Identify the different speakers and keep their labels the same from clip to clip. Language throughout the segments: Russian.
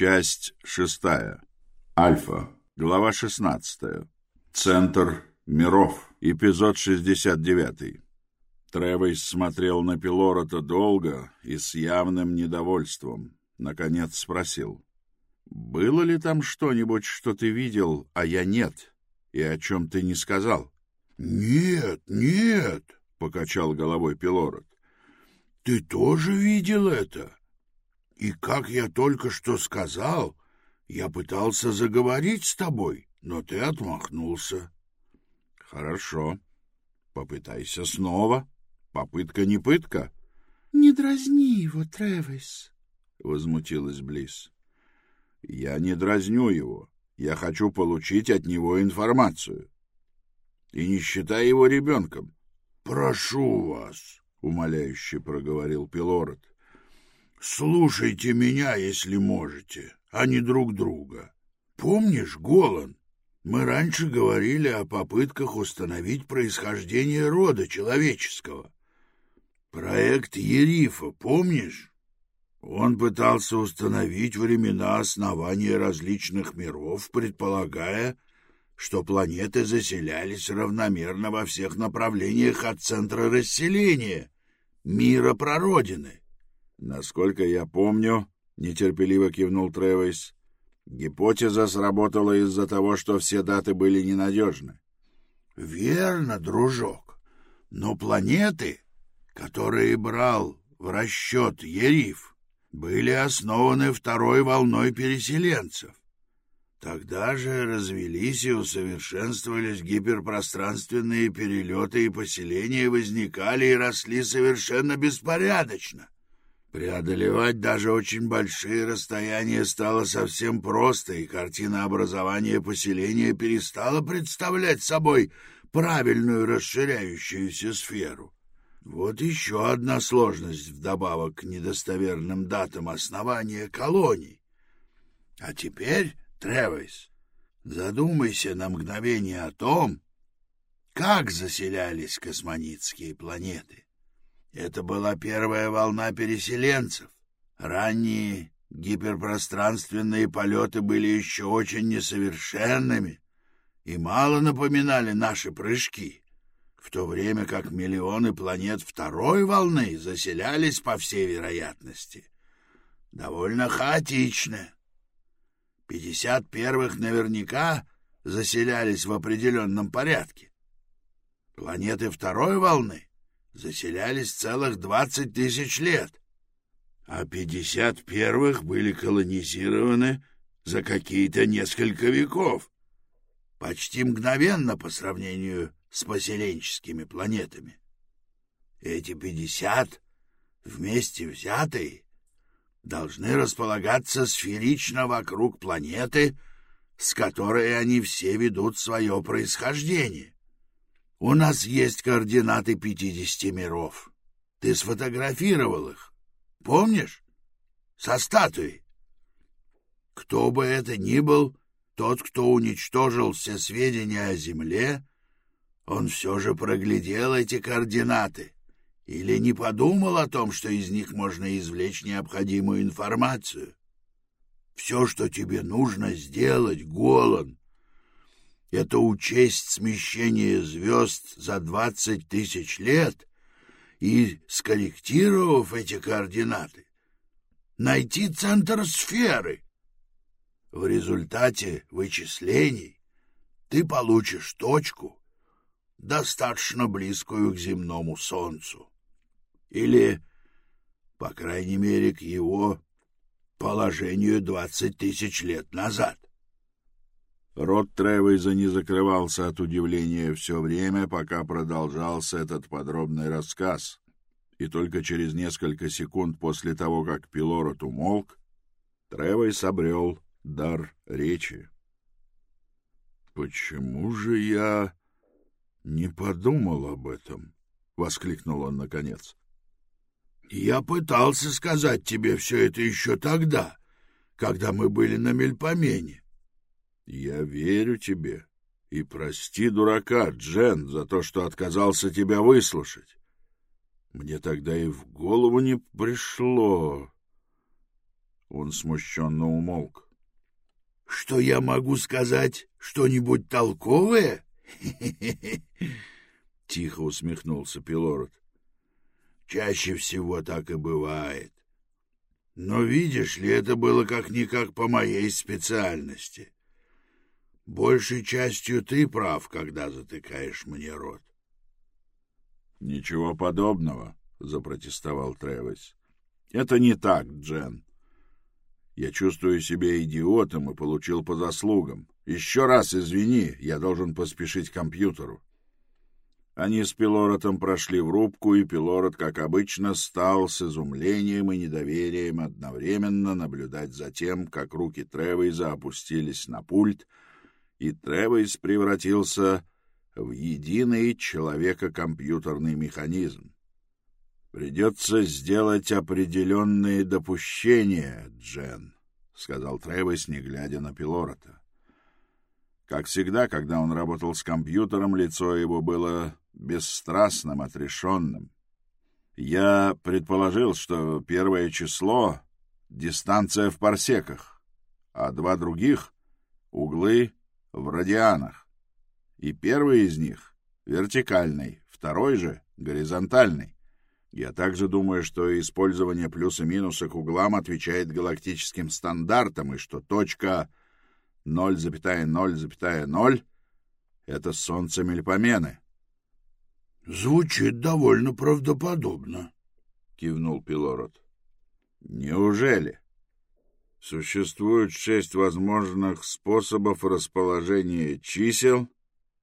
Speaker 1: Часть шестая. Альфа. Глава шестнадцатая. Центр миров. Эпизод шестьдесят девятый. Тревейс смотрел на Пилорота долго и с явным недовольством. Наконец спросил. «Было ли там что-нибудь, что ты видел, а я нет, и о чем ты не сказал?»
Speaker 2: «Нет, нет», — покачал головой Пилород. «Ты тоже видел это? И как я только что сказал, я пытался заговорить с тобой, но ты отмахнулся».
Speaker 1: «Хорошо. Попытайся снова. Попытка не пытка».
Speaker 3: «Не дразни его, Тревис», —
Speaker 1: возмутилась Близ. «Я не дразню его. Я хочу получить от него информацию. И не считай его ребенком».
Speaker 2: «Прошу вас», — умоляюще проговорил Пилород. «Слушайте меня, если можете, а не друг друга. Помнишь, Голан, мы раньше говорили о попытках установить происхождение рода человеческого. Проект Ерифа, помнишь? Он пытался установить времена основания различных миров, предполагая, что планеты заселялись равномерно во всех направлениях от центра расселения, мира прародины.
Speaker 1: Насколько я помню, нетерпеливо кивнул Тревис, гипотеза сработала из-за того, что все даты были ненадежны.
Speaker 2: Верно, дружок. Но планеты, которые брал в расчет Ериф, были основаны второй волной переселенцев. Тогда же развелись и усовершенствовались гиперпространственные перелеты, и поселения возникали и росли совершенно беспорядочно. Преодолевать даже очень большие расстояния стало совсем просто, и картина образования поселения перестала представлять собой правильную расширяющуюся сферу. Вот еще одна сложность вдобавок к недостоверным датам основания колоний. А теперь, Тревис, задумайся на мгновение о том, как заселялись космонитские планеты. Это была первая волна переселенцев. Ранние гиперпространственные полеты были еще очень несовершенными и мало напоминали наши прыжки, в то время как миллионы планет второй волны заселялись, по всей вероятности, довольно хаотично. Пятьдесят первых наверняка заселялись в определенном порядке. Планеты второй волны заселялись целых двадцать тысяч лет, а пятьдесят первых были колонизированы за какие-то несколько веков, почти мгновенно по сравнению с поселенческими планетами. Эти пятьдесят, вместе взятые, должны располагаться сферично вокруг планеты, с которой они все ведут свое происхождение. У нас есть координаты пятидесяти миров. Ты сфотографировал их. Помнишь? Со статуей. Кто бы это ни был, тот, кто уничтожил все сведения о Земле, он все же проглядел эти координаты или не подумал о том, что из них можно извлечь необходимую информацию. Все, что тебе нужно сделать, Голан, это учесть смещение звезд за двадцать тысяч лет и, скорректировав эти координаты, найти центр сферы. В результате вычислений ты получишь точку, достаточно близкую к земному Солнцу. Или, по крайней мере, к его положению двадцать тысяч лет назад.
Speaker 1: Рот Тревейза не закрывался от удивления все время, пока продолжался этот подробный рассказ, и только через несколько секунд после того, как Пилорот умолк, Тревейс обрел дар речи. «Почему же я не подумал об этом?» — воскликнул он наконец.
Speaker 2: «Я пытался сказать тебе все это еще тогда, когда мы были на Мельпомене.
Speaker 1: Я верю тебе. И прости дурака, Джен, за то, что отказался тебя выслушать. Мне тогда и в голову не пришло.
Speaker 2: Он смущенно умолк.
Speaker 4: — Что я могу сказать? Что-нибудь толковое? — тихо усмехнулся Пилород. — Чаще всего так и бывает. Но видишь ли, это было как-никак по моей специальности. Большей частью ты прав, когда затыкаешь мне рот.
Speaker 2: — Ничего подобного, — запротестовал Тревис. — Это не так, Джен. Я чувствую себя идиотом и получил по заслугам. Еще раз извини, я должен поспешить к компьютеру. Они с Пилоротом прошли в рубку, и Пилорот, как обычно, стал с изумлением и недоверием одновременно наблюдать за тем, как руки Тревейза опустились на пульт, и Тревейз превратился в единый человека-компьютерный механизм. «Придется сделать определенные допущения, Джен», — сказал Тревейз, не глядя на Пилорота. Как всегда, когда он работал с компьютером, лицо его было бесстрастным, отрешенным. Я предположил, что первое число — дистанция в парсеках, а два других — углы в радианах. И первый из них — вертикальный, второй же — горизонтальный. Я также думаю, что использование плюс и минуса к углам отвечает галактическим стандартам, и что точка 0,0,0 — это солнце Мельпомены.
Speaker 4: — Звучит довольно правдоподобно, — кивнул Пилород.
Speaker 2: — Неужели? Существует шесть возможных способов расположения чисел,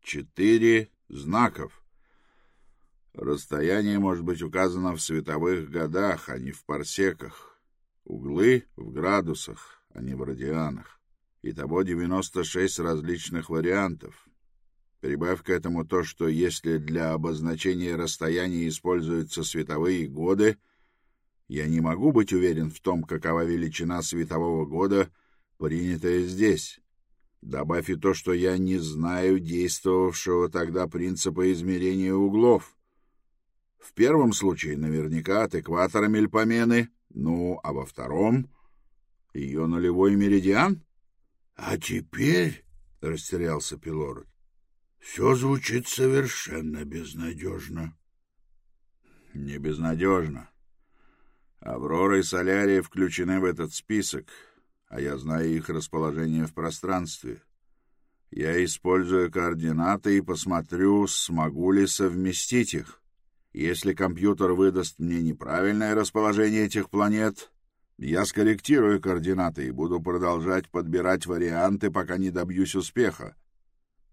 Speaker 2: четыре знаков. Расстояние может быть указано в световых годах, а не в парсеках. Углы — в градусах, а не в радианах. Итого 96 различных вариантов. Прибавь к этому то, что если для обозначения расстояния используются световые годы, я не могу быть уверен в том, какова величина светового года, принятая здесь. Добавь и то, что я не знаю действовавшего тогда принципа измерения углов. В первом случае наверняка от экватора Мельпомены, ну, а во втором — ее нулевой меридиан.
Speaker 4: — А теперь, — растерялся Пилород, все звучит совершенно безнадежно.
Speaker 2: — Не безнадежно. Аврора и Солярия включены в этот список, а я знаю их расположение в пространстве. Я использую координаты и посмотрю, смогу ли совместить их. Если компьютер выдаст мне неправильное расположение этих планет, я скорректирую координаты и буду продолжать подбирать варианты, пока не добьюсь успеха.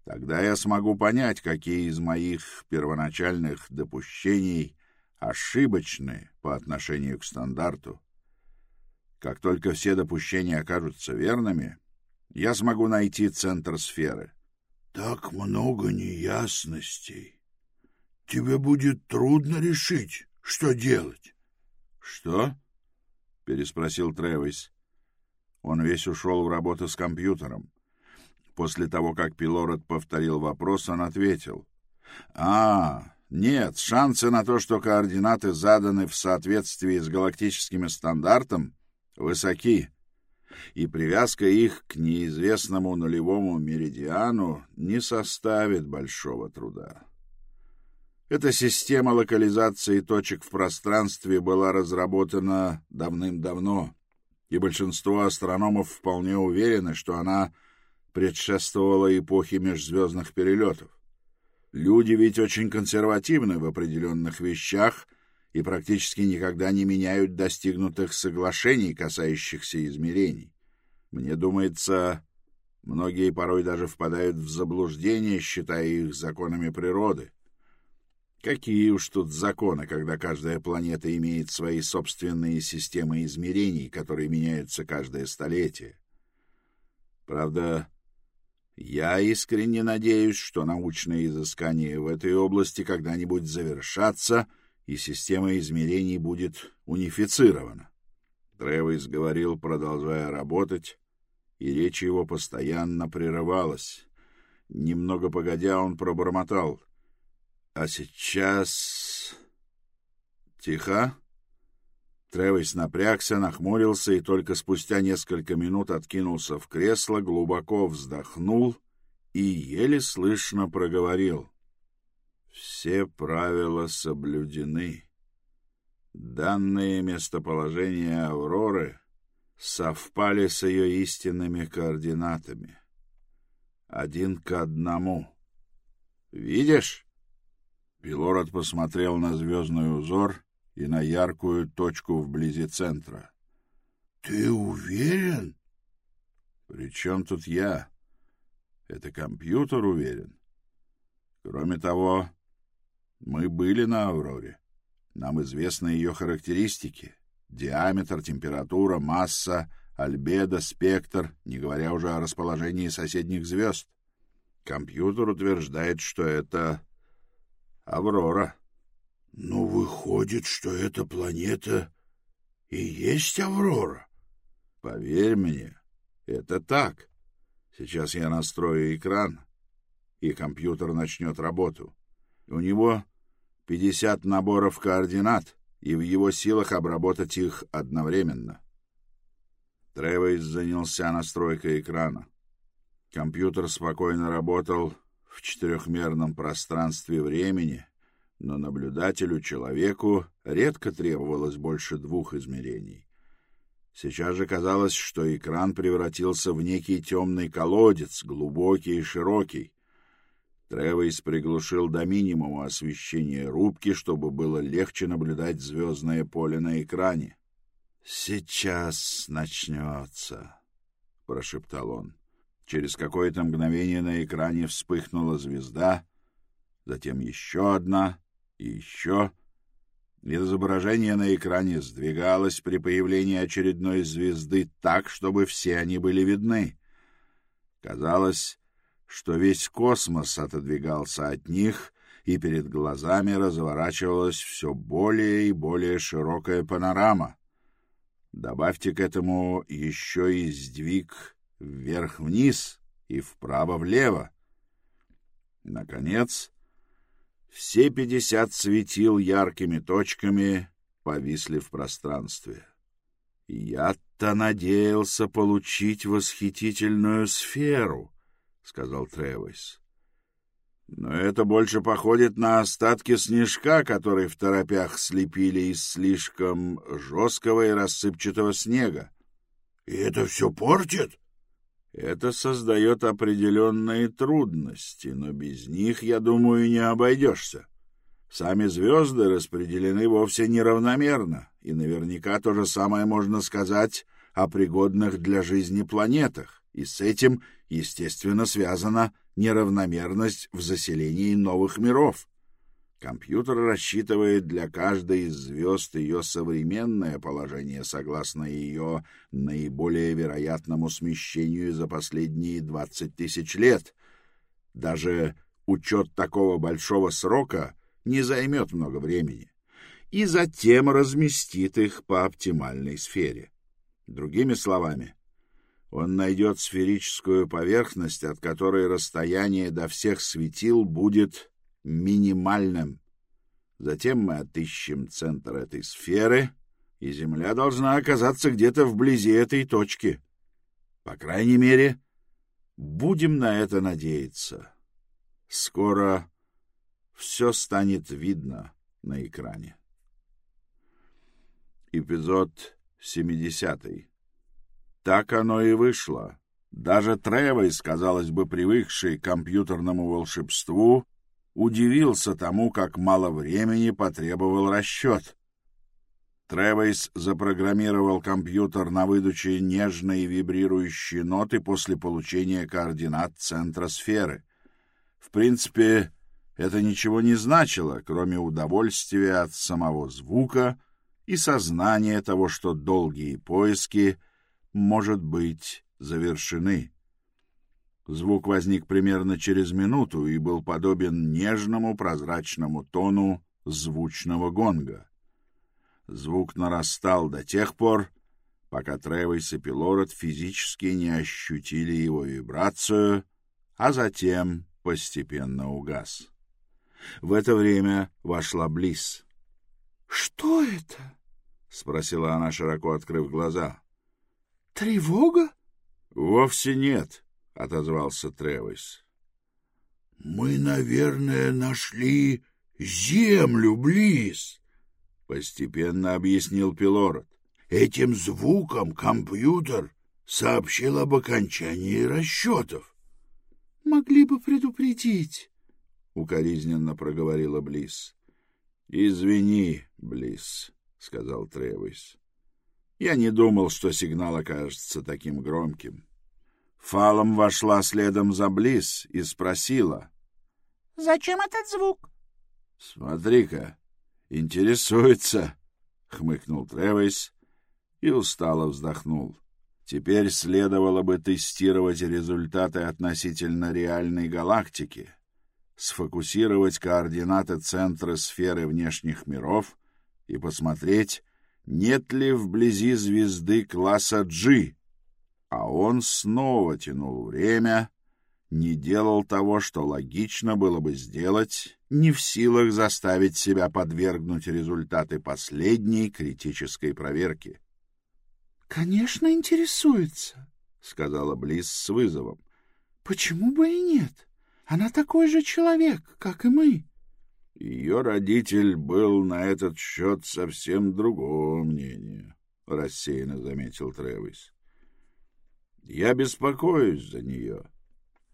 Speaker 2: Тогда я смогу понять, какие из моих первоначальных допущений ошибочны по отношению к стандарту. Как только все допущения окажутся верными, я смогу найти центр сферы.
Speaker 4: Так много неясностей. Тебе будет трудно решить, что делать.
Speaker 2: Что? переспросил Тревис. Он весь ушел в работу с компьютером. После того, как Пилород повторил вопрос, он ответил. «А, нет, шансы на то, что координаты заданы в соответствии с галактическим стандартом, высоки, и привязка их к неизвестному нулевому меридиану не составит большого труда». Эта система локализации точек в пространстве была разработана давным-давно, и большинство астрономов вполне уверены, что она предшествовала эпохе межзвездных перелетов. Люди ведь очень консервативны в определенных вещах и практически никогда не меняют достигнутых соглашений, касающихся измерений. Мне думается, многие порой даже впадают в заблуждение, считая их законами природы. Какие уж тут законы, когда каждая планета имеет свои собственные системы измерений, которые меняются каждое столетие. Правда, я искренне надеюсь, что научные изыскания в этой области когда-нибудь завершатся, и система измерений будет унифицирована. Тревис говорил, продолжая работать, и речь его постоянно прерывалась. Немного погодя, он пробормотал. — А сейчас... — Тихо. Тревис напрягся, нахмурился и только спустя несколько минут откинулся в кресло, глубоко вздохнул и еле слышно проговорил. Все правила соблюдены. Данные местоположения Авроры совпали с ее истинными координатами. Один к одному. Видишь? Пилород посмотрел на звездный узор и на яркую точку вблизи центра.
Speaker 4: — Ты уверен?
Speaker 2: — При чем тут я? Это компьютер уверен. Кроме того, мы были на Авроре. Нам известны ее характеристики. Диаметр, температура, масса, альбедо, спектр, не говоря уже о расположении соседних звезд. Компьютер утверждает, что это Аврора.
Speaker 4: Ну, выходит, что эта планета и есть Аврора.
Speaker 2: Поверь мне, это так. Сейчас я настрою экран, и компьютер начнет работу. У него 50 наборов координат, и в его силах обработать их одновременно. Тревейс занялся настройкой экрана. Компьютер спокойно работал в четырехмерном пространстве времени, но наблюдателю, человеку, редко требовалось больше двух измерений. Сейчас же казалось, что экран превратился в некий темный колодец, глубокий и широкий. Тревейс приглушил до минимума освещение рубки, чтобы было легче наблюдать звездное поле на экране. «Сейчас начнется», — прошептал он. Через какое-то мгновение на экране вспыхнула звезда, затем еще одна и еще. Изображение на экране сдвигалось при появлении очередной звезды так, чтобы все они были видны. Казалось, что весь космос отодвигался от них, и перед глазами разворачивалась все более и более широкая панорама. Добавьте к этому еще и сдвиг вверх-вниз и вправо-влево. Наконец, все пятьдесят светил яркими точками повисли в пространстве. Я-то надеялся получить восхитительную сферу —— сказал Тревойс. «Но это больше походит на остатки снежка, который в торопях слепили из слишком жесткого и рассыпчатого снега.
Speaker 4: И это все портит?»
Speaker 2: Это создает определенные трудности, но без них, я думаю, не обойдешься. Сами звезды распределены вовсе неравномерно, и наверняка то же самое можно сказать о пригодных для жизни планетах, и с этим естественно, связана неравномерность в заселении новых миров. Компьютер рассчитывает для каждой из звезд ее современное положение согласно ее наиболее вероятному смещению за последние 20 тысяч лет. Даже учет такого большого срока не займет много времени. И затем разместит их по оптимальной сфере. Другими словами, он найдет сферическую поверхность, от которой расстояние до всех светил будет минимальным. Затем мы отыщем центр этой сферы, и Земля должна оказаться где-то вблизи этой точки. По крайней мере, будем на это надеяться. Скоро все станет видно на экране. Эпизод семидесятый. Так оно и вышло. Даже Тревойс, казалось бы, привыкший к компьютерному волшебству, удивился тому, как мало времени потребовал расчет. Тревойс запрограммировал компьютер на выдаче нежной вибрирующей ноты после получения координат центра сферы. В принципе, это ничего не значило, кроме удовольствия от самого звука и сознания того, что долгие поиски — может быть, завершены. Звук возник примерно через минуту и был подобен нежному прозрачному тону звучного гонга. Звук нарастал до тех пор, пока Тревойс и Пилород физически не ощутили его вибрацию, а затем постепенно угас. В это время вошла Близ.
Speaker 3: — Что это?
Speaker 2: — спросила она, широко открыв глаза.
Speaker 3: Тревога?
Speaker 2: Вовсе нет, отозвался Тревис.
Speaker 4: Мы, наверное, нашли землю, Близ, постепенно объяснил Пилород. Этим звуком компьютер сообщил об окончании расчетов.
Speaker 3: Могли бы предупредить,
Speaker 2: укоризненно проговорила Близ. Извини, Близ, сказал Тревис. Я не думал, что сигнал окажется таким громким. Фалом вошла следом за Близ и спросила.
Speaker 5: — Зачем этот звук?
Speaker 2: — Смотри-ка, интересуется, — хмыкнул Тревис и устало вздохнул. Теперь следовало бы тестировать результаты относительно реальной галактики, сфокусировать координаты центра сферы внешних миров и посмотреть, нет ли вблизи звезды класса G. А он снова тянул время, не делал того, что логично было бы сделать, не в силах заставить себя подвергнуть результаты последней критической проверки.
Speaker 3: — Конечно, интересуется, — сказала Близ с вызовом. — Почему бы и нет? Она такой же человек, как и мы.
Speaker 2: Ее родитель был на этот счет совсем другого мнения, — рассеянно заметил Тревис. Я беспокоюсь за нее.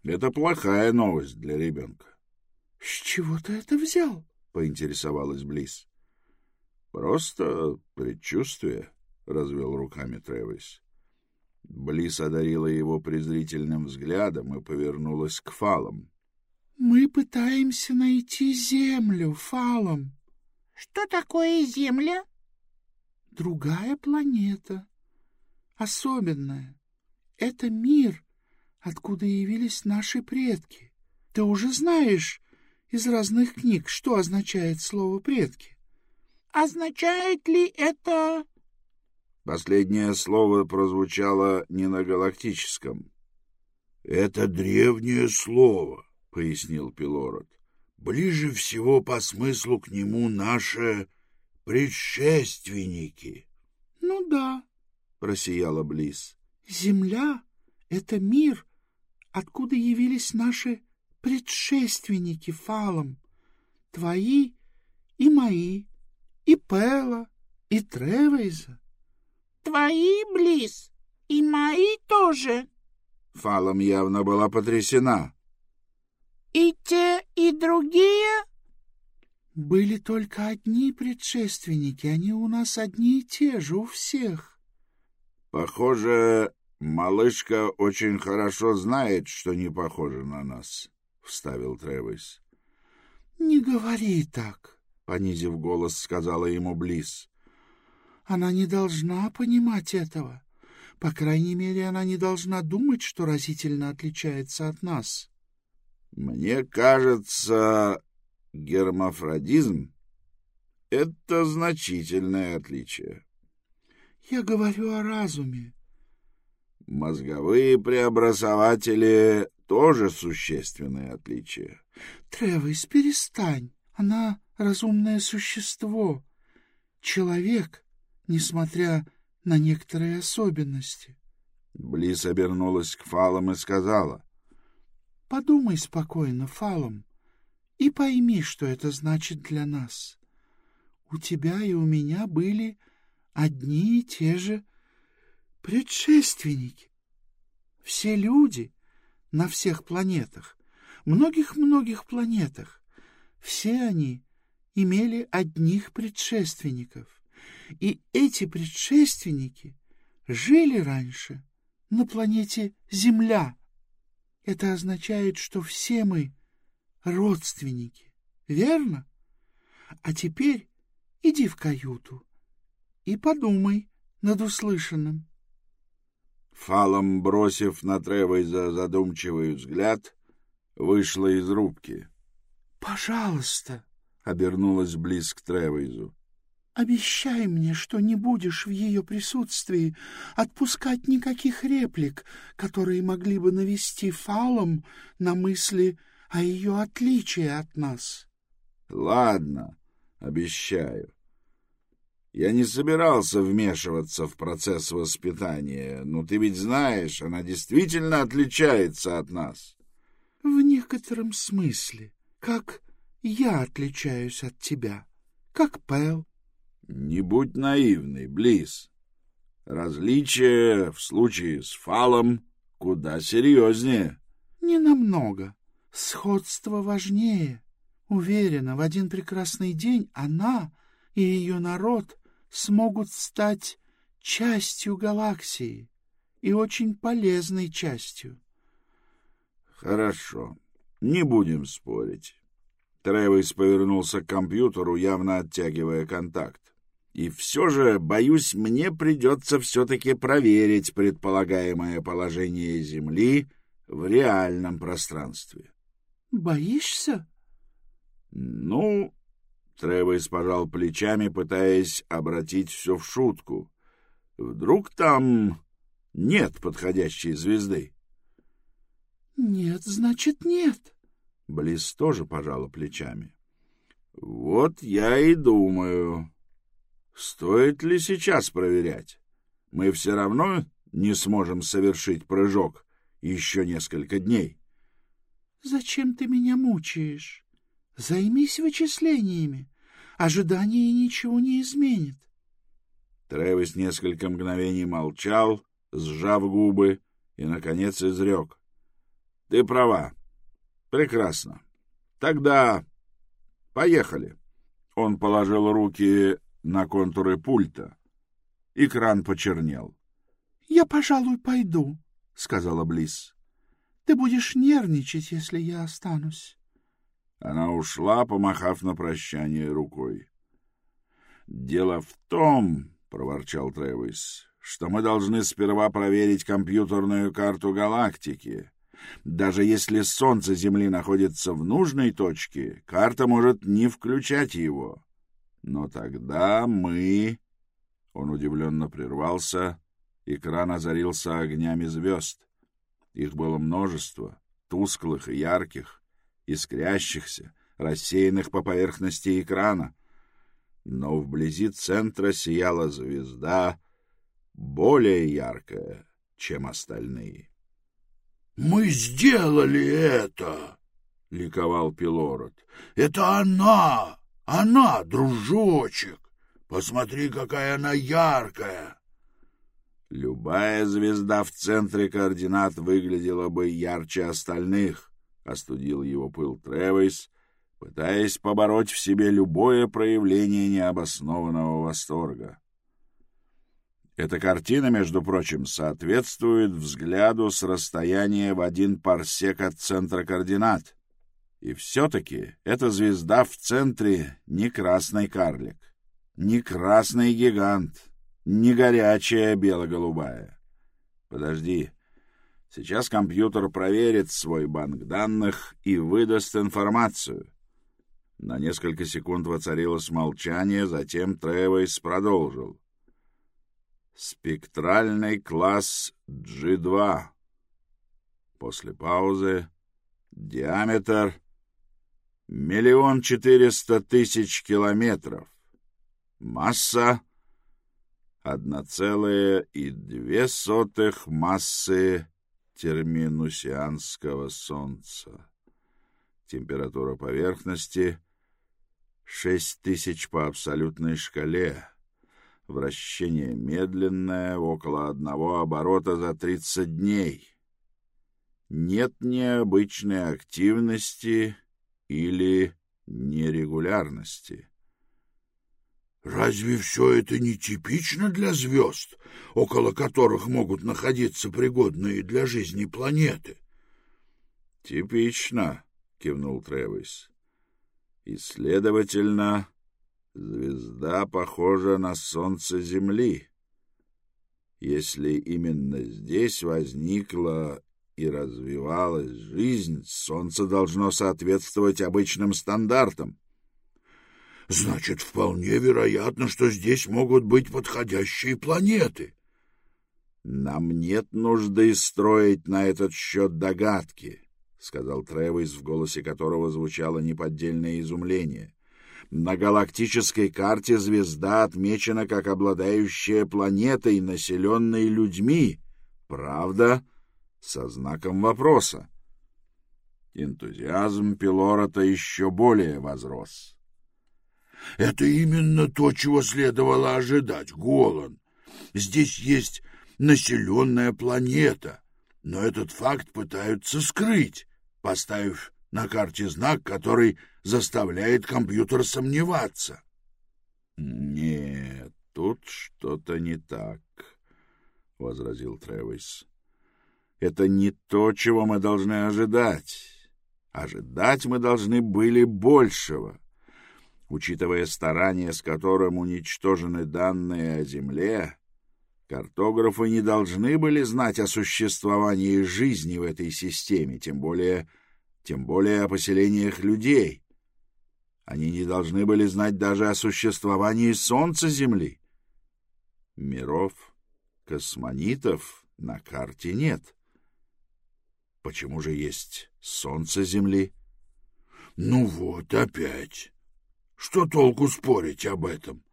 Speaker 2: Это плохая новость для ребенка.
Speaker 3: — С чего ты это взял?
Speaker 2: — поинтересовалась Близ. — Просто предчувствие, — развел руками Тревис. Близ одарила его презрительным взглядом и повернулась к фалам.
Speaker 3: Мы пытаемся найти Землю, Фалом.
Speaker 5: Что такое Земля?
Speaker 3: Другая планета. Особенная. Это мир, откуда явились наши предки. Ты уже знаешь из разных книг, что означает слово «предки».
Speaker 5: Означает ли это...
Speaker 2: Последнее слово прозвучало не на галактическом.
Speaker 4: Это древнее слово, — пояснил Пилород. — Ближе всего по смыслу к нему наши предшественники.
Speaker 3: — Ну да, —
Speaker 2: просияла Близ.
Speaker 3: — Земля — это мир, откуда явились наши предшественники фалом. Твои и мои, и Пэла, и Тревейза.
Speaker 5: — Твои, Близ, и мои тоже.
Speaker 2: Фалом явно была потрясена.
Speaker 5: И те, и другие?
Speaker 3: Были только одни предшественники, они у нас одни и те же, у всех.
Speaker 2: Похоже, малышка очень хорошо знает, что не похоже на нас, — вставил Тревис.
Speaker 3: — Не говори так, —
Speaker 2: понизив голос, сказала ему Близ.
Speaker 3: — Она не должна понимать этого. По крайней мере, она не должна думать, что разительно отличается от нас.
Speaker 2: — мне кажется, гермафродизм — это значительное отличие.
Speaker 3: Я говорю о разуме.
Speaker 2: Мозговые преобразователи — тоже существенное отличие.
Speaker 3: Тревис, перестань. Она разумное существо. Человек, несмотря на некоторые особенности.
Speaker 2: Близ обернулась к Фалам и сказала —
Speaker 3: Подумай спокойно, Фалом, и пойми, что это значит для нас. У тебя и у меня были одни и те же предшественники. Все люди на всех планетах, многих-многих планетах, все они имели одних предшественников. И эти предшественники жили раньше на планете Земля — это означает, что все мы родственники, верно? А теперь иди в каюту и подумай над услышанным.
Speaker 2: Фалом, бросив на Тревойза задумчивый взгляд, вышла из рубки.
Speaker 3: — Пожалуйста, —
Speaker 2: обернулась близ к Тревойзу.
Speaker 3: Обещай мне, что не будешь в ее присутствии отпускать никаких реплик, которые могли бы навести фалом на мысли о ее отличии от нас.
Speaker 2: — Ладно, обещаю. Я не собирался вмешиваться в процесс воспитания, но ты ведь знаешь, она действительно отличается от нас.
Speaker 3: — В некотором смысле, как я отличаюсь от тебя, как Пэл.
Speaker 2: — Не будь наивный, Близ. Различие в случае с Фалом куда серьезнее.
Speaker 3: — Не намного. Сходство важнее. Уверена, в один прекрасный день она и ее народ смогут стать частью галаксии и очень полезной частью.
Speaker 2: Хорошо, не будем спорить. Тревис повернулся к компьютеру, явно оттягивая контакт. И все же, боюсь, мне придется все-таки проверить предполагаемое положение Земли в реальном пространстве.
Speaker 3: — Боишься?
Speaker 2: — Ну, Тревис пожал плечами, пытаясь обратить все в шутку. Вдруг там нет подходящей звезды?
Speaker 3: — Нет, значит, нет.
Speaker 2: Близ тоже пожала плечами. — Вот я и думаю, стоит ли сейчас проверять? Мы все равно не сможем совершить прыжок еще несколько дней.
Speaker 3: — Зачем ты меня мучаешь? Займись вычислениями. Ожидание ничего не изменит.
Speaker 2: Тревис несколько мгновений молчал, сжав губы, и, наконец, изрек. — Ты права. Прекрасно. Тогда поехали. Он положил руки на контуры пульта. Экран почернел.
Speaker 3: — Я, пожалуй, пойду, — сказала Близ. — Ты будешь нервничать, если я останусь.
Speaker 2: Она ушла, помахав на прощание рукой. «Дело в том, — проворчал Тревис, — что мы должны сперва проверить компьютерную карту галактики. Даже если Солнце Земли находится в нужной точке, карта может не включать его. Но тогда мы...» Он удивленно прервался, экран озарился огнями звезд. Их было множество, тусклых и ярких искрящихся, рассеянных по поверхности экрана. Но вблизи центра сияла звезда, более яркая, чем остальные.
Speaker 4: — Мы сделали это! — ликовал Пилород. — Это она! Она, дружочек! Посмотри, какая она яркая!
Speaker 2: Любая звезда в центре координат выглядела бы ярче остальных. — остудил его пыл Тревейс, пытаясь побороть в себе любое проявление необоснованного восторга. Эта картина, между прочим, соответствует взгляду с расстояния в один парсек от центра координат. И все-таки эта звезда в центре не красный карлик, не красный гигант, не горячая бело-голубая. Подожди, — Сейчас компьютер проверит свой банк данных и выдаст информацию. На несколько секунд воцарилось молчание, затем Тревейс продолжил. Спектральный класс G2. После паузы. Диаметр миллион четыреста тысяч километров. Масса одна целая и две сотых массы терминусианского солнца. Температура поверхности — шесть тысяч по абсолютной шкале. Вращение медленное, около одного оборота за тридцать дней. Нет необычной активности или нерегулярности.
Speaker 4: Разве все это не типично для звезд, около которых могут находиться пригодные для жизни планеты?
Speaker 2: — Типично, — кивнул Тревис. — И, следовательно, звезда похожа на Солнце Земли. Если именно здесь возникла и развивалась жизнь, Солнце должно соответствовать обычным стандартам.
Speaker 4: Значит, вполне вероятно, что здесь могут быть подходящие планеты.
Speaker 2: Нам нет нужды строить на этот счет догадки, — сказал Тревис, в голосе которого звучало неподдельное изумление. На галактической карте звезда отмечена как обладающая планетой, населенной людьми. Правда, со знаком вопроса. Энтузиазм Пилорота еще более возрос.
Speaker 4: — Это именно то, чего следовало ожидать, Голан. Здесь есть населенная планета, но этот факт пытаются скрыть, поставив на карте знак, который заставляет компьютер сомневаться.
Speaker 2: — Нет, тут что-то не так, — возразил Тревис. — Это не то, чего мы должны ожидать. Ожидать мы должны были большего. Учитывая старания, с которым уничтожены данные о Земле, картографы не должны были знать о существовании жизни в этой системе, тем более, тем более о поселениях людей. Они не должны были знать даже о существовании Солнца Земли. Миров, космонитов на карте нет. Почему же есть Солнце Земли?
Speaker 4: Ну вот, опять. Что толку спорить об этом?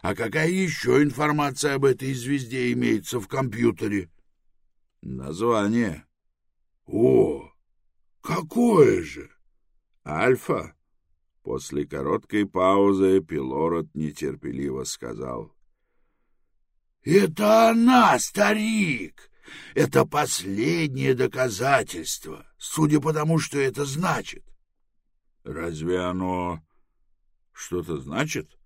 Speaker 4: А какая еще информация об этой звезде имеется в компьютере?
Speaker 2: Название.
Speaker 4: О, какое же?
Speaker 2: Альфа. После короткой паузы Пилород нетерпеливо сказал.
Speaker 4: — Это она, старик! Это последнее доказательство, судя по тому, что это значит.
Speaker 2: — Разве оно что-то значит?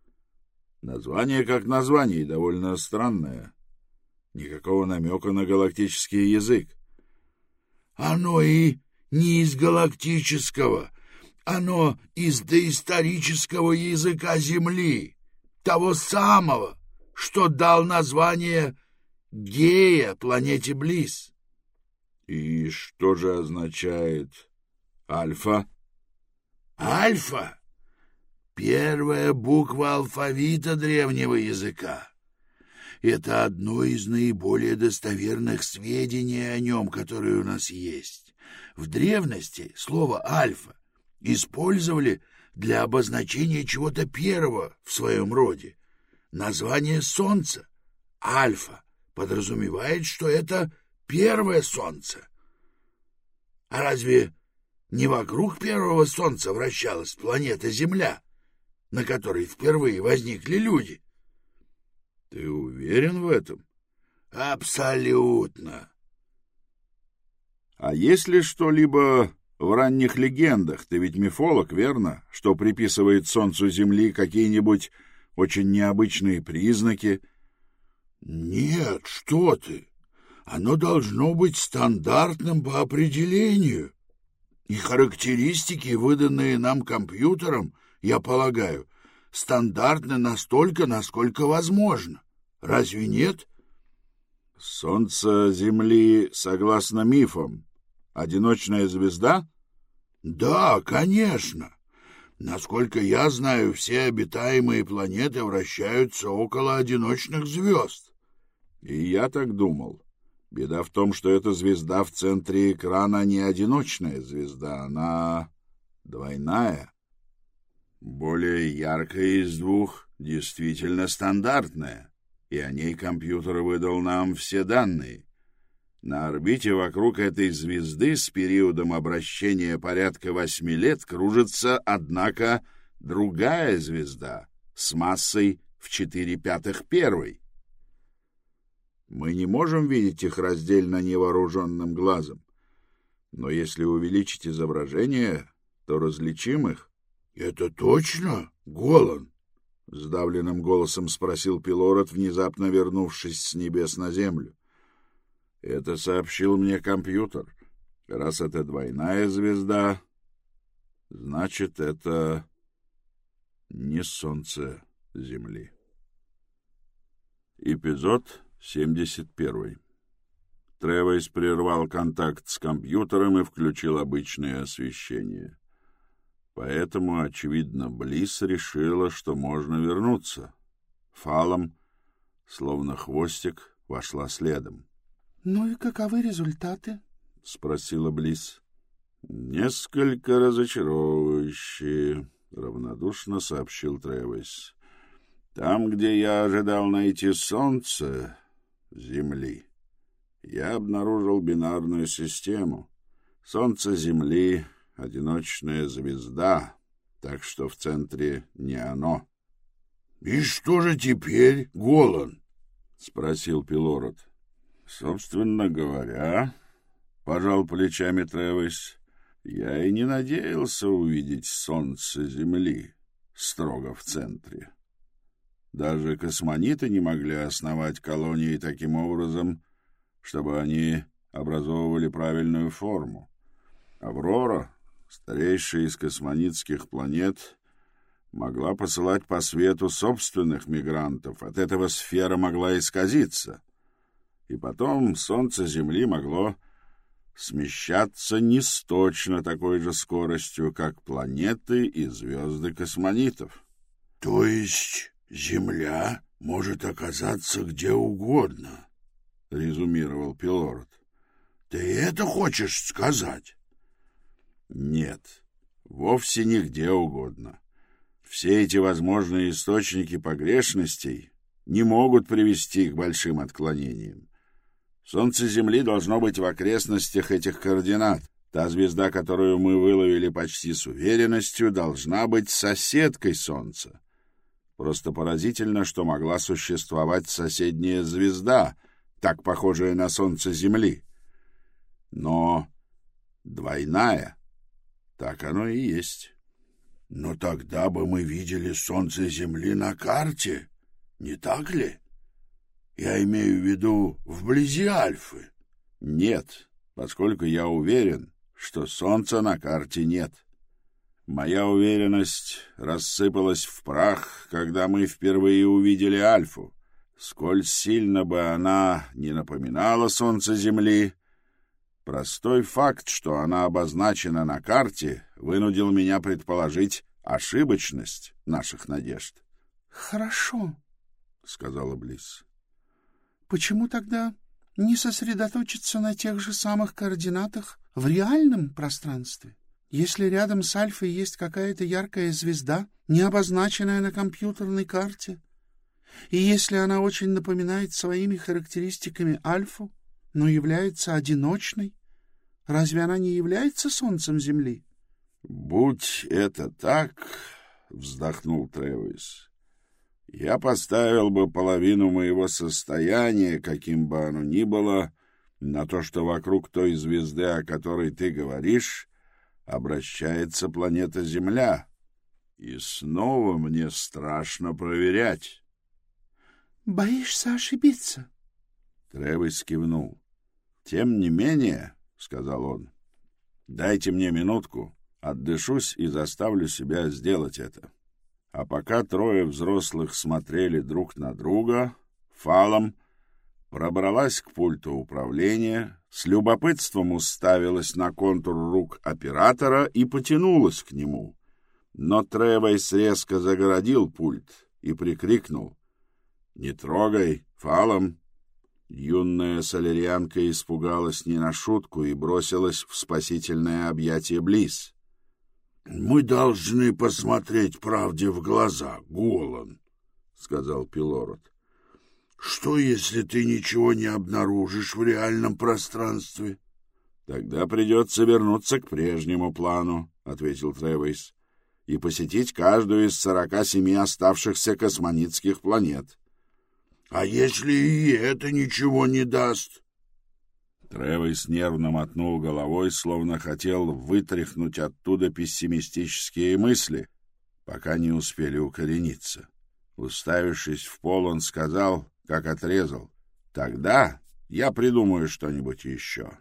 Speaker 2: Название как название, и довольно странное. Никакого намека на галактический язык.
Speaker 4: — Оно и не из галактического, оно из доисторического языка Земли, того самого, что дал название Гея планете Близ.
Speaker 2: И что же означает альфа?
Speaker 4: Альфа — первая буква алфавита древнего языка. Это одно из наиболее достоверных сведений о нем, которые у нас есть. В древности слово «альфа» использовали для обозначения чего-то первого в своем роде. Название Солнца, Альфа, подразумевает, что это первое Солнце. А разве не вокруг первого Солнца вращалась планета Земля, на которой впервые возникли люди?
Speaker 2: Ты уверен в этом?
Speaker 4: Абсолютно.
Speaker 2: А есть ли что-либо в ранних легендах ты ведь мифолог, верно? Что приписывает Солнцу Земли какие-нибудь очень необычные признаки?
Speaker 4: Нет, что ты. Оно должно быть стандартным по определению. И характеристики, выданные нам компьютером, я полагаю, стандартны настолько, насколько возможно. Разве нет?
Speaker 2: Солнце Земли, согласно мифам, Одиночная звезда?
Speaker 4: Да, конечно. Насколько я знаю, все обитаемые планеты вращаются около одиночных звезд.
Speaker 2: И я так думал. Беда в том, что эта звезда в центре экрана не одиночная звезда, она двойная. Более яркая из двух, действительно стандартная, и о ней компьютер выдал нам все данные. На орбите вокруг этой звезды с периодом обращения порядка восьми лет кружится, однако, другая звезда с массой в четыре пятых первой. Мы не можем видеть их раздельно невооруженным глазом, но если увеличить изображение, то различим их.
Speaker 4: — Это точно, Голан?
Speaker 2: — сдавленным голосом спросил Пилород, внезапно вернувшись с небес на землю. Это сообщил мне компьютер. Раз это двойная звезда, значит, это не солнце Земли. Эпизод 71. Тревойс прервал контакт с компьютером и включил обычное освещение. Поэтому, очевидно, Близ решила, что можно вернуться. Фалом, словно хвостик, вошла следом.
Speaker 3: Ну и каковы результаты?
Speaker 2: спросила Близ. Несколько разочаровывающие, равнодушно сообщил Тревис. Там, где я ожидал найти солнце, Земли, я обнаружил бинарную систему. Солнце Земли — одиночная звезда, так что в центре не оно.
Speaker 4: — И что же теперь, Голан?
Speaker 2: — спросил Пилород. — Собственно говоря, — пожал плечами Тревис, — я и не надеялся увидеть солнце Земли строго в центре. Даже космониты не могли основать колонии таким образом, чтобы они образовывали правильную форму. Аврора, старейшая из космонитских планет, могла посылать по свету собственных мигрантов. От этого сфера могла исказиться. И потом солнце Земли могло смещаться не с точно такой же скоростью, как планеты и звезды космонитов.
Speaker 4: — То есть Земля может оказаться где угодно? — резюмировал Пилород. — Ты это хочешь сказать?
Speaker 2: — Нет, вовсе не где угодно. Все эти возможные источники погрешностей не могут привести к большим отклонениям. Солнце Земли должно быть в окрестностях этих координат. Та звезда, которую мы выловили почти с уверенностью, должна быть соседкой Солнца. Просто поразительно, что могла существовать соседняя звезда, так похожая на Солнце Земли. Но двойная, так оно и есть.
Speaker 4: Но тогда бы мы видели Солнце Земли на карте, не так ли? Я имею в виду вблизи Альфы.
Speaker 2: Нет, поскольку я уверен, что Солнца на карте нет. Моя уверенность рассыпалась в прах, когда мы впервые увидели Альфу. Сколь сильно бы она не напоминала Солнце Земли, простой факт, что она обозначена на карте, вынудил меня предположить ошибочность наших надежд.
Speaker 3: — Хорошо, — сказала Близ. Почему тогда не сосредоточиться на тех же самых координатах в реальном пространстве? Если рядом с Альфой есть какая-то яркая звезда, не обозначенная на компьютерной карте, и если она очень напоминает своими характеристиками Альфу, но является одиночной, разве она не является Солнцем Земли?
Speaker 2: — Будь это так, — вздохнул Тревис, я поставил бы половину моего состояния, каким бы оно ни было, на то, что вокруг той звезды, о которой ты говоришь, обращается планета Земля. И снова мне страшно проверять.
Speaker 3: — Боишься ошибиться?
Speaker 2: Тревис кивнул. — Тем не менее, — сказал он, — дайте мне минутку, отдышусь и заставлю себя сделать это. — а пока трое взрослых смотрели друг на друга, Фалом пробралась к пульту управления, с любопытством уставилась на контур рук оператора и потянулась к нему. Но Тревейс резко загородил пульт и прикрикнул. «Не трогай, Фалом!» Юная солерианка испугалась не на шутку и бросилась в спасительное объятие Близ.
Speaker 4: — Мы должны посмотреть правде в глаза, Голан, — сказал Пилород. — Что, если ты ничего не обнаружишь в реальном пространстве?
Speaker 2: — Тогда придется вернуться к прежнему плану, — ответил Тревейс, — и посетить каждую из сорока семи оставшихся космонитских планет.
Speaker 4: — А если и это ничего не даст?
Speaker 2: Тревес нервно мотнул головой, словно хотел вытряхнуть оттуда пессимистические мысли, пока не успели укорениться. Уставившись в пол, он сказал, как отрезал, «Тогда я придумаю что-нибудь еще».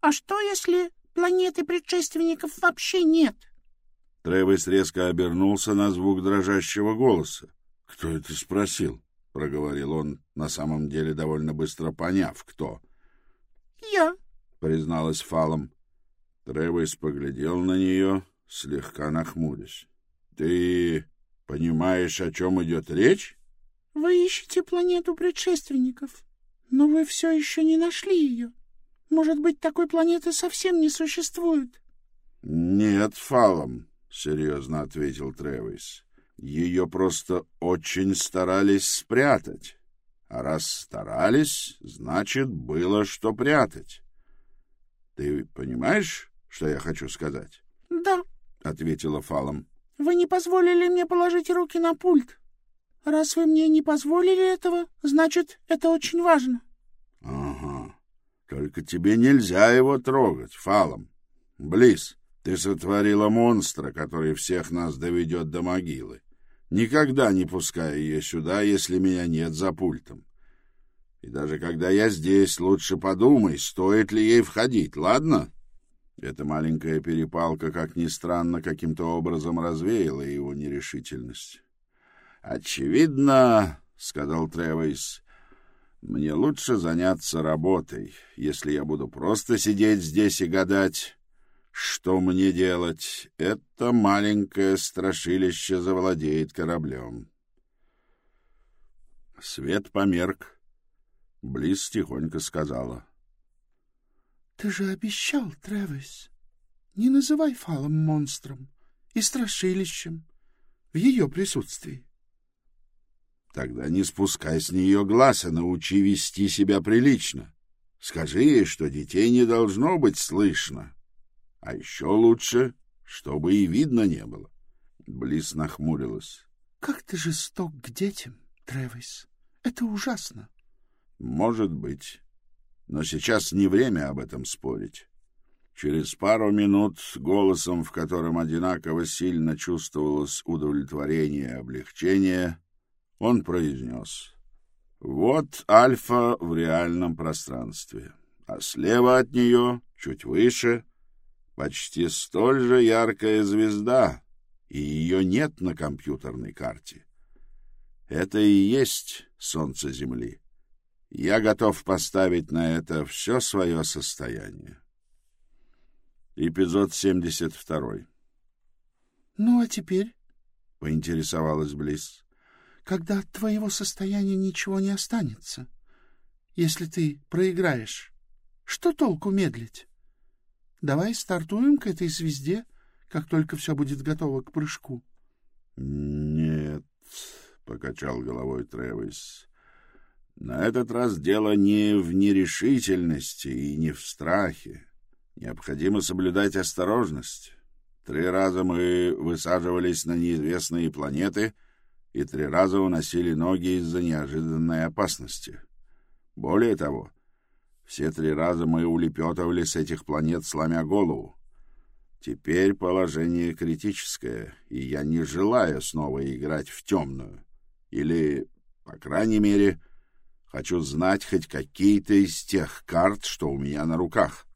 Speaker 5: «А что, если планеты предшественников вообще нет?»
Speaker 2: Тревес резко обернулся на звук дрожащего голоса. «Кто это спросил?» — проговорил он, на самом деле довольно быстро поняв, кто —
Speaker 5: «Я», —
Speaker 2: призналась Фалом. Тревес поглядел на нее, слегка нахмурясь. «Ты понимаешь, о чем идет речь?»
Speaker 5: «Вы ищете планету предшественников, но вы все еще не нашли ее. Может быть, такой планеты совсем не существует?»
Speaker 2: «Нет, Фалом, серьезно ответил Тревис. Ее просто очень старались спрятать. А раз старались, значит, было что прятать. Ты понимаешь, что я хочу сказать?
Speaker 5: — Да, —
Speaker 2: ответила Фалом.
Speaker 5: — Вы не позволили мне положить руки на пульт. Раз вы мне не позволили этого, значит, это очень важно.
Speaker 2: — Ага. Только тебе нельзя его трогать, Фалом. Близ, ты сотворила монстра, который всех нас доведет до могилы. Никогда не пускай ее сюда, если меня нет за пультом. И даже когда я здесь, лучше подумай, стоит ли ей входить, ладно? Эта маленькая перепалка, как ни странно, каким-то образом развеяла его нерешительность. «Очевидно, — сказал Тревейс, — мне лучше заняться работой, если я буду просто сидеть здесь и гадать, что мне делать. Это маленькое страшилище завладеет кораблем». Свет померк. Близ тихонько сказала.
Speaker 3: — Ты же обещал, Тревис, не называй Фалом монстром и страшилищем в ее присутствии.
Speaker 2: — Тогда не спускай с нее глаз, и научи вести себя прилично. Скажи ей, что детей не должно быть слышно. А еще лучше, чтобы и видно не было. Близ нахмурилась.
Speaker 3: — Как ты жесток к детям, Тревис. Это ужасно.
Speaker 2: Может быть. Но сейчас не время об этом спорить. Через пару минут голосом, в котором одинаково сильно чувствовалось удовлетворение и облегчение, он произнес. Вот Альфа в реальном пространстве, а слева от нее, чуть выше, почти столь же яркая звезда, и ее нет на компьютерной карте. Это и есть Солнце Земли. Я готов поставить на это все свое состояние. Эпизод 72.
Speaker 3: Ну, а теперь?
Speaker 2: — поинтересовалась Близ.
Speaker 3: — Когда от твоего состояния ничего не останется, если ты проиграешь, что толку медлить? Давай стартуем к этой звезде, как только все будет готово к прыжку.
Speaker 2: — Нет, — покачал головой Тревис. На этот раз дело не в нерешительности и не в страхе. Необходимо соблюдать осторожность. Три раза мы высаживались на неизвестные планеты и три раза уносили ноги из-за неожиданной опасности. Более того, все три раза мы улепетывали с этих планет, сломя голову. Теперь положение критическое, и я не желаю снова играть в темную. Или, по крайней мере, Хочу знать хоть какие-то из тех карт, что у меня на руках.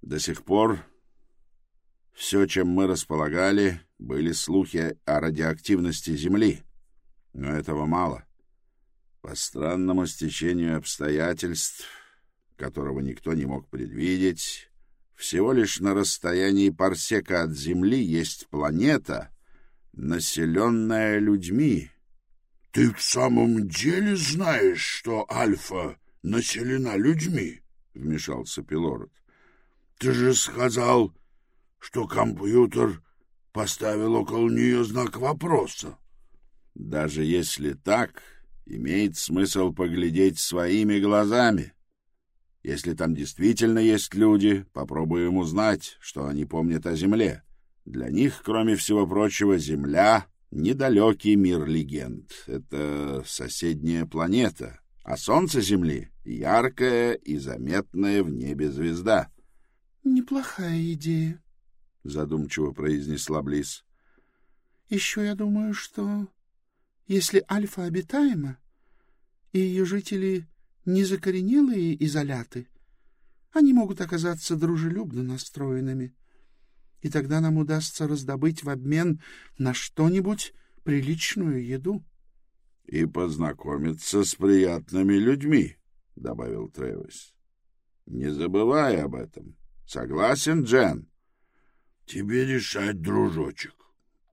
Speaker 2: До сих пор все, чем мы располагали, были слухи о радиоактивности Земли. Но этого мало. По странному стечению обстоятельств, которого никто не мог предвидеть, всего лишь на расстоянии парсека от Земли есть планета, населенная людьми, —
Speaker 4: Ты в самом деле знаешь, что Альфа населена людьми? — вмешался Пилород. — Ты же сказал, что компьютер поставил около нее знак вопроса.
Speaker 2: — Даже если так, имеет смысл поглядеть своими глазами. Если там действительно есть люди, попробуем узнать, что они помнят о Земле. Для них, кроме всего прочего, Земля недалекий мир легенд. Это соседняя планета, а солнце Земли — яркая и заметная в небе звезда.
Speaker 3: — Неплохая идея, — задумчиво произнесла Близ. — Еще я думаю, что если Альфа обитаема, и ее жители не закоренелые изоляты, они могут оказаться дружелюбно настроенными и тогда нам удастся раздобыть в обмен на что-нибудь приличную еду.
Speaker 2: — И познакомиться с приятными людьми, — добавил Тревис. — Не забывай об этом. Согласен, Джен?
Speaker 4: — Тебе решать, дружочек.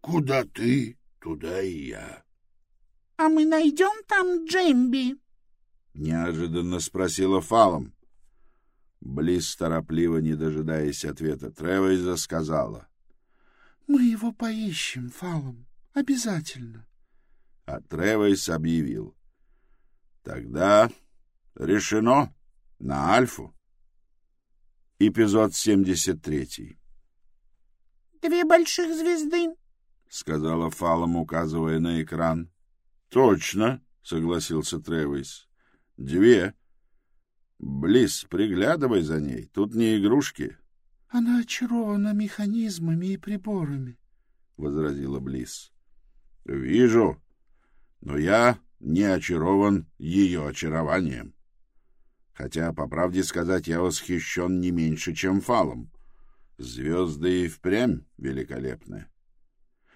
Speaker 4: Куда ты, туда и я.
Speaker 5: — А мы найдем там Джемби?
Speaker 2: — неожиданно спросила Фалом. Близ, торопливо не дожидаясь ответа Тревейза, сказала.
Speaker 3: — Мы его поищем, Фалом. Обязательно.
Speaker 2: А Тревойс объявил. Тогда решено на Альфу. Эпизод 73.
Speaker 5: «Две больших звезды», —
Speaker 2: сказала Фалом, указывая на экран. «Точно», — согласился Тревис. «Две. Близ, приглядывай за ней. Тут не игрушки».
Speaker 3: «Она очарована механизмами и приборами», —
Speaker 2: возразила Близ. «Вижу, но я не очарован ее очарованием. Хотя, по правде сказать, я восхищен не меньше, чем Фалом. Звезды и впрямь великолепны.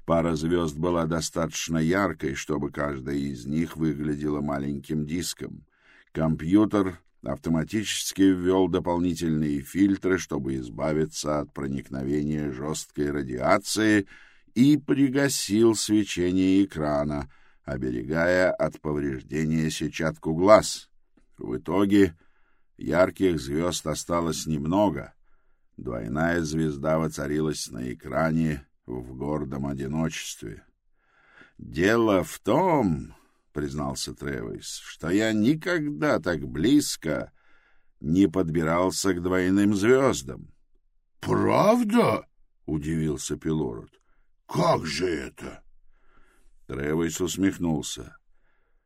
Speaker 2: Пара звезд была достаточно яркой, чтобы каждая из них выглядела маленьким диском. Компьютер автоматически ввел дополнительные фильтры, чтобы избавиться от проникновения жесткой радиации, и пригасил свечение экрана, оберегая от повреждения сетчатку глаз. В итоге ярких звезд осталось немного. Двойная звезда воцарилась на экране в гордом одиночестве. «Дело в том, — признался Тревис, — что я никогда так близко не подбирался к двойным звездам.
Speaker 4: — Правда? — удивился Пилород. — Как же это?
Speaker 2: Тревис усмехнулся.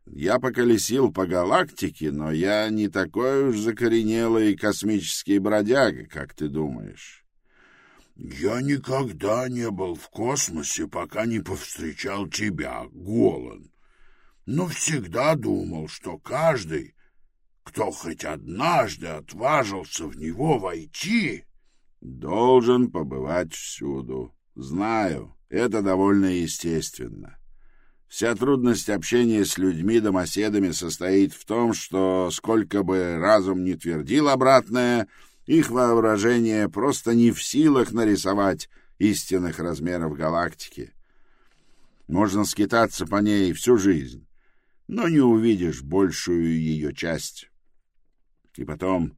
Speaker 2: Я поколесил по галактике, но я не такой уж закоренелый космический бродяга, как ты думаешь.
Speaker 4: Я никогда не был в космосе, пока не повстречал тебя, Голан. Но всегда думал, что каждый, кто хоть однажды отважился в него войти,
Speaker 2: должен побывать всюду. Знаю, это довольно естественно. Вся трудность общения с людьми-домоседами состоит в том, что, сколько бы разум не твердил обратное, их воображение просто не в силах нарисовать истинных размеров галактики. Можно скитаться по ней всю жизнь, но не увидишь большую ее часть. И потом,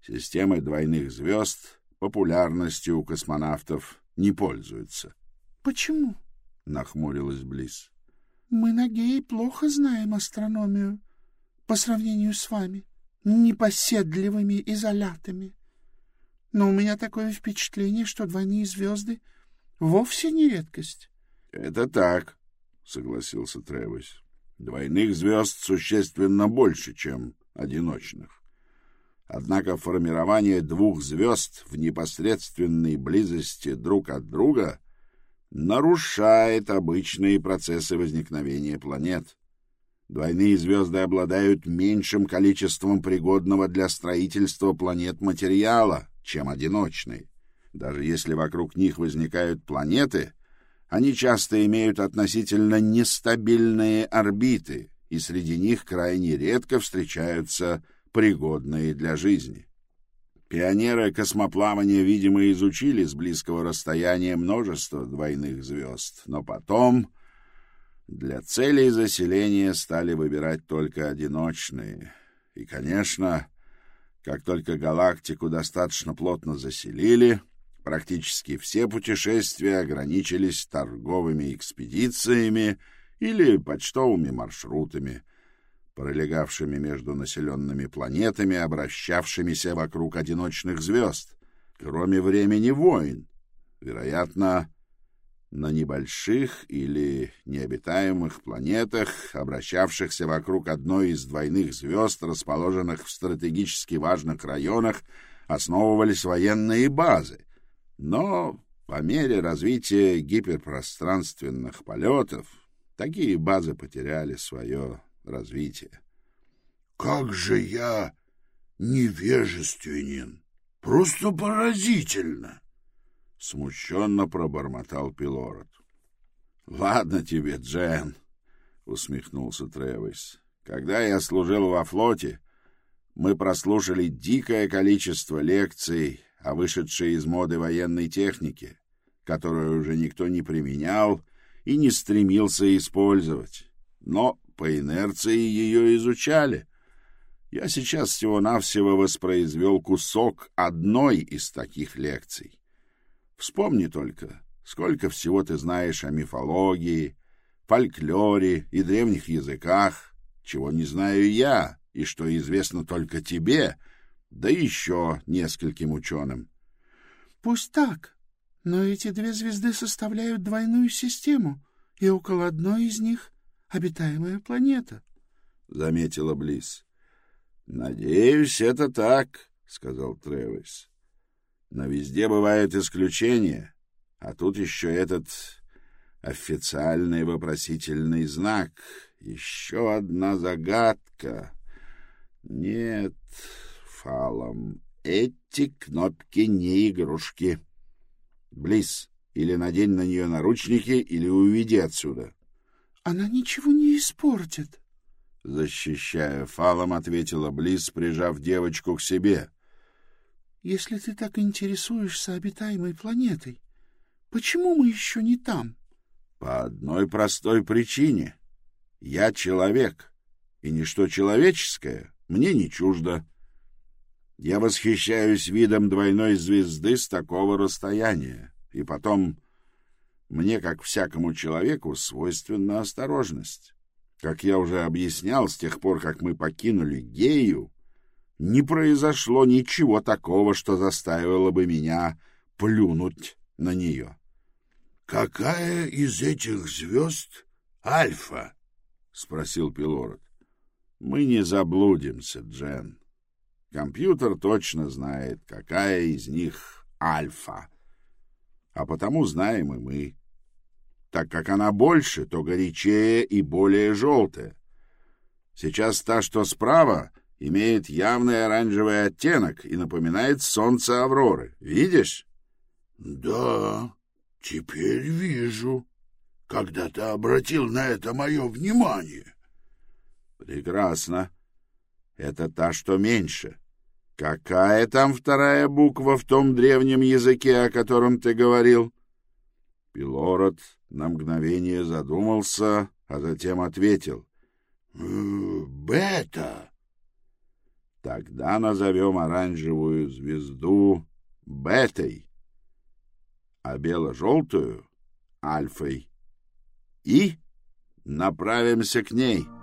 Speaker 2: системы двойных звезд популярностью у космонавтов не пользуются.
Speaker 3: — Почему?
Speaker 2: — нахмурилась Близ.
Speaker 3: Мы на гей плохо знаем астрономию по сравнению с вами, непоседливыми изолятами. Но у меня такое впечатление, что двойные звезды вовсе не редкость.
Speaker 2: — Это так, — согласился Тревис. — Двойных звезд существенно больше, чем одиночных. Однако формирование двух звезд в непосредственной близости друг от друга нарушает обычные процессы возникновения планет. Двойные звезды обладают меньшим количеством пригодного для строительства планет материала, чем одиночные. Даже если вокруг них возникают планеты, они часто имеют относительно нестабильные орбиты, и среди них крайне редко встречаются пригодные для жизни. Пионеры космоплавания, видимо, изучили с близкого расстояния множество двойных звезд, но потом для целей заселения стали выбирать только одиночные. И, конечно, как только галактику достаточно плотно заселили, практически все путешествия ограничились торговыми экспедициями или почтовыми маршрутами — пролегавшими между населенными планетами, обращавшимися вокруг одиночных звезд, кроме времени войн, вероятно, на небольших или необитаемых планетах, обращавшихся вокруг одной из двойных звезд, расположенных в стратегически важных районах, основывались военные базы. Но по мере развития гиперпространственных полетов такие базы потеряли свое развития.
Speaker 4: Как же я невежественен! Просто поразительно!
Speaker 2: Смущенно пробормотал Пилород. Ладно тебе, Джен, усмехнулся Тревис. Когда я служил во флоте, мы прослушали дикое количество лекций о вышедшей из моды военной технике, которую уже никто не применял и не стремился использовать. Но по инерции ее изучали. Я сейчас всего-навсего воспроизвел кусок одной из таких лекций. Вспомни только, Сколько всего ты знаешь о мифологии, фольклоре и древних языках, чего не знаю я, и что известно только тебе, да еще нескольким ученым.
Speaker 3: — Пусть так, но эти две звезды составляют двойную систему, и около одной из них — обитаемая планета, —
Speaker 2: заметила Близ. — Надеюсь, это так, — сказал Тревис. — Но везде бывают исключения, а тут еще этот официальный вопросительный знак. Еще одна загадка. Нет, Фалом, эти кнопки не игрушки. Близ, или надень на нее наручники, или уведи отсюда.
Speaker 3: — Она ничего не испортит.
Speaker 2: Защищая Фалом, ответила Близ, прижав девочку к себе.
Speaker 3: — Если ты так интересуешься обитаемой планетой, почему мы еще не там?
Speaker 2: — По одной простой причине. Я человек, и ничто человеческое мне не чуждо. Я восхищаюсь видом двойной звезды с такого расстояния. И потом, мне, как всякому человеку, свойственна осторожность. Как я уже объяснял, с тех пор, как мы покинули Гею, не произошло ничего такого, что заставило бы меня плюнуть на нее.
Speaker 4: — Какая из этих звезд Альфа?
Speaker 2: — спросил Пилород. — Мы не заблудимся, Джен. Компьютер точно знает, какая из них альфа. А потому знаем и мы. Так как она больше, то горячее и более желтая. Сейчас та, что справа, имеет явный оранжевый оттенок и напоминает солнце Авроры. Видишь?
Speaker 4: — Да, теперь вижу. Когда ты обратил на это мое внимание?
Speaker 2: — Прекрасно. Это та, что меньше. Какая там вторая буква в том древнем языке, о котором ты говорил? Пилород на мгновение задумался, а затем ответил.
Speaker 4: «Э, — Бета.
Speaker 2: — Тогда назовем оранжевую звезду бетой, а бело-желтую — альфой. И направимся к ней. —